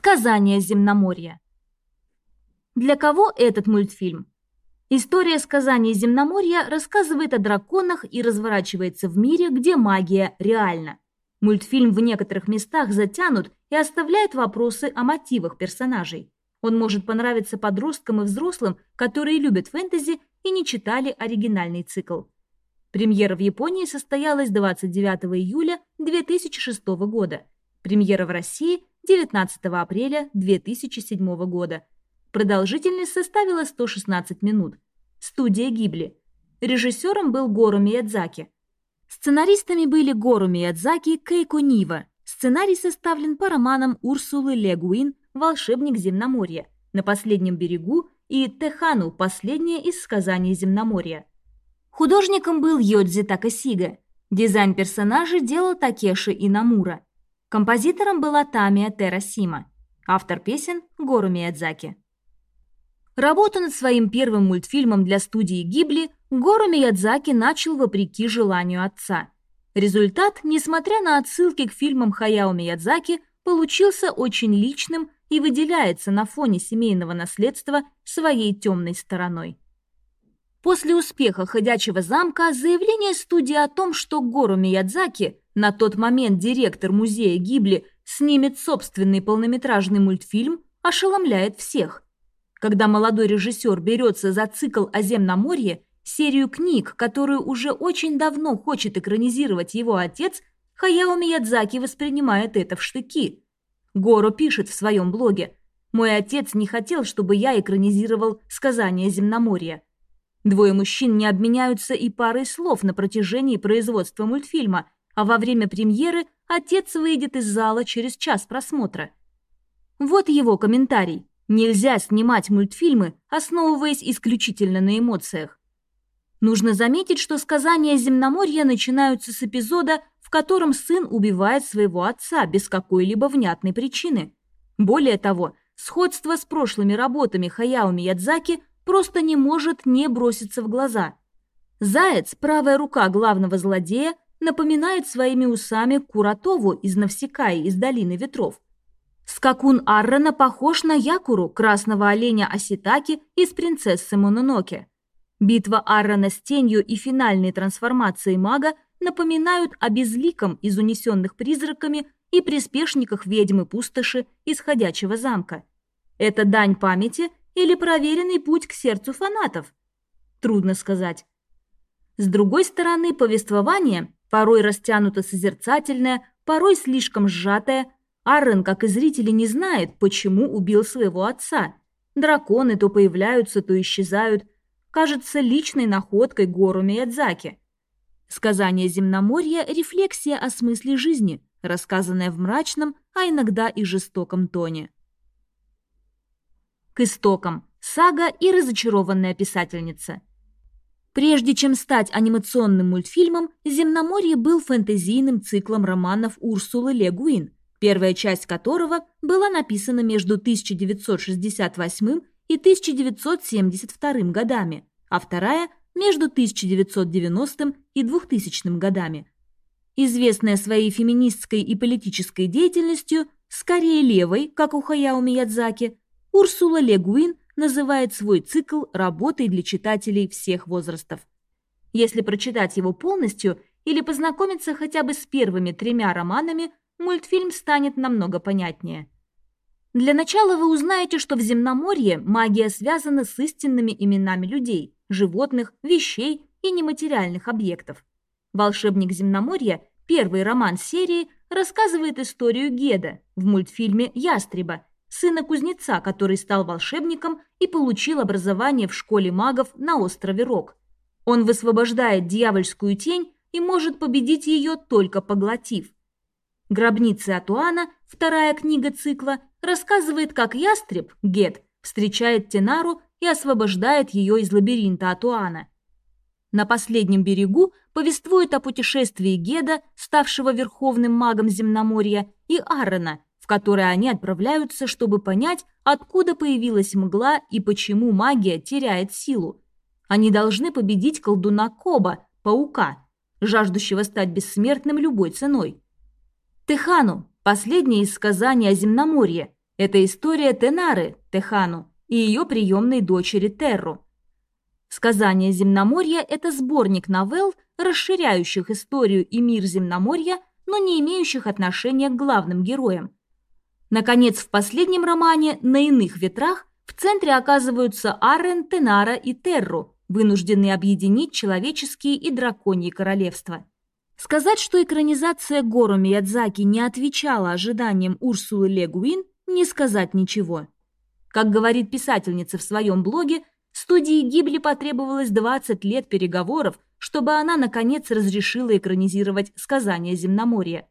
Сказание земноморья. Для кого этот мультфильм? История сказаний земноморья рассказывает о драконах и разворачивается в мире, где магия реальна. Мультфильм в некоторых местах затянут и оставляет вопросы о мотивах персонажей. Он может понравиться подросткам и взрослым, которые любят фэнтези и не читали оригинальный цикл. Премьера в Японии состоялась 29 июля 2006 года. Премьера в России 19 апреля 2007 года. Продолжительность составила 116 минут. Студия Гибли. Режиссером был Гору Миядзаки. Сценаристами были Гору Миядзаки и Кейко Нива. Сценарий составлен по романам Урсулы Легуин «Волшебник земноморья», «На последнем берегу» и «Техану. Последнее из сказаний земноморья». Художником был Йодзи Такасига. Дизайн персонажей делал Такеши Инамура. Композитором была Тамия Терасима. Автор песен – Гору Миядзаки. Работу над своим первым мультфильмом для студии Гибли Гору Миядзаки начал вопреки желанию отца. Результат, несмотря на отсылки к фильмам Хаяо Миядзаки, получился очень личным и выделяется на фоне семейного наследства своей темной стороной. После успеха «Ходячего замка» заявление студии о том, что Гору Миядзаки, на тот момент директор музея Гибли, снимет собственный полнометражный мультфильм, ошеломляет всех. Когда молодой режиссер берется за цикл о Земноморье, серию книг, которую уже очень давно хочет экранизировать его отец, Хаяо Миядзаки воспринимает это в штыки. Гору пишет в своем блоге «Мой отец не хотел, чтобы я экранизировал сказание Земноморья». Двое мужчин не обменяются и парой слов на протяжении производства мультфильма, а во время премьеры отец выйдет из зала через час просмотра. Вот его комментарий. Нельзя снимать мультфильмы, основываясь исключительно на эмоциях. Нужно заметить, что сказания Земноморья начинаются с эпизода, в котором сын убивает своего отца без какой-либо внятной причины. Более того, сходство с прошлыми работами Хаяо Миядзаки просто не может не броситься в глаза. Заяц, правая рука главного злодея, напоминает своими усами Куратову из Навсекаи из Долины Ветров. Скакун Аррена похож на Якуру, красного оленя Аситаки из «Принцессы Мононоке». Битва Аррена с тенью и финальные трансформации мага напоминают о безликом из унесенных призраками и приспешниках ведьмы пустоши из ходячего замка. Это дань памяти или проверенный путь к сердцу фанатов? Трудно сказать. С другой стороны, повествование, порой растянуто созерцательное, порой слишком сжатое, Аррен, как и зрители, не знает, почему убил своего отца. Драконы то появляются, то исчезают. Кажется личной находкой Гору Миядзаки. Сказание земноморья – рефлексия о смысле жизни, рассказанная в мрачном, а иногда и жестоком тоне к истокам, сага и разочарованная писательница. Прежде чем стать анимационным мультфильмом, «Земноморье» был фэнтезийным циклом романов Урсулы Ле Гуин, первая часть которого была написана между 1968 и 1972 годами, а вторая – между 1990 и 2000 годами. Известная своей феминистской и политической деятельностью, скорее левой, как у Хаяо Миядзаки, Урсула Легуин называет свой цикл работой для читателей всех возрастов. Если прочитать его полностью или познакомиться хотя бы с первыми тремя романами, мультфильм станет намного понятнее. Для начала вы узнаете, что в Земноморье магия связана с истинными именами людей, животных, вещей и нематериальных объектов. «Волшебник Земноморья», первый роман серии, рассказывает историю Геда в мультфильме «Ястреба», сына кузнеца, который стал волшебником и получил образование в школе магов на острове Рок. Он высвобождает дьявольскую тень и может победить ее только поглотив. «Гробницы Атуана», вторая книга цикла, рассказывает, как ястреб, Гет, встречает Тенару и освобождает ее из лабиринта Атуана. На последнем берегу повествует о путешествии Геда, ставшего верховным магом Земноморья, и Аарона, который они отправляются, чтобы понять, откуда появилась мгла и почему магия теряет силу. Они должны победить колдуна Коба, паука, жаждущего стать бессмертным любой ценой. Техану – последнее из сказаний о земноморье, Это история Тенары, Техану, и ее приемной дочери Терру. Сказание Земноморья – это сборник новелл, расширяющих историю и мир Земноморья, но не имеющих отношения к главным героям. Наконец, в последнем романе «На иных ветрах» в центре оказываются Арен, Тенара и Терру, вынужденные объединить человеческие и драконьи королевства. Сказать, что экранизация Гору Миядзаки не отвечала ожиданиям Урсулы Легуин, не сказать ничего. Как говорит писательница в своем блоге, студии Гибли потребовалось 20 лет переговоров, чтобы она, наконец, разрешила экранизировать «Сказание земноморья».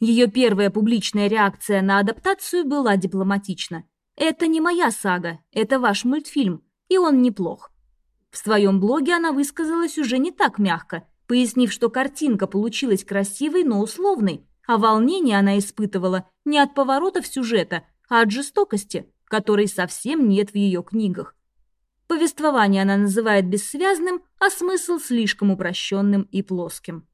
Ее первая публичная реакция на адаптацию была дипломатична. «Это не моя сага, это ваш мультфильм, и он неплох». В своем блоге она высказалась уже не так мягко, пояснив, что картинка получилась красивой, но условной, а волнение она испытывала не от поворотов сюжета, а от жестокости, которой совсем нет в ее книгах. Повествование она называет бессвязным, а смысл слишком упрощенным и плоским.